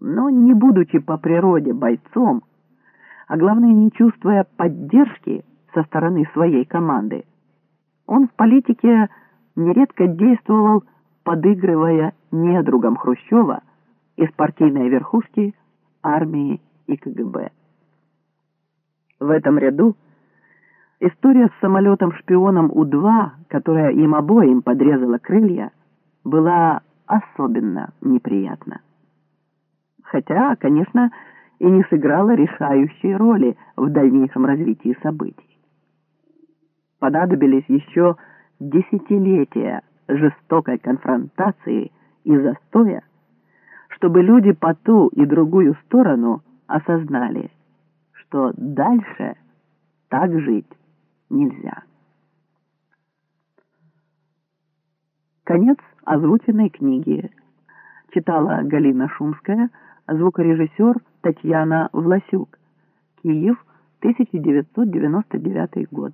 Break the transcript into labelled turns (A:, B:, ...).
A: но не будучи по природе бойцом, а главное не чувствуя поддержки со стороны своей команды, он в политике нередко действовал, подыгрывая недругам Хрущева из партийной верхушки, армии и КГБ. В этом ряду история с самолетом-шпионом У-2, которая им обоим подрезала крылья, была особенно неприятна. Хотя, конечно, и не сыграла решающей роли в дальнейшем развитии событий. Понадобились еще десятилетия жестокой конфронтации и застоя, чтобы люди по ту и другую сторону осознали, что дальше так жить нельзя. Конец озвученной книги. Читала Галина Шумская, звукорежиссер Татьяна Власюк. Киев, 1999 год.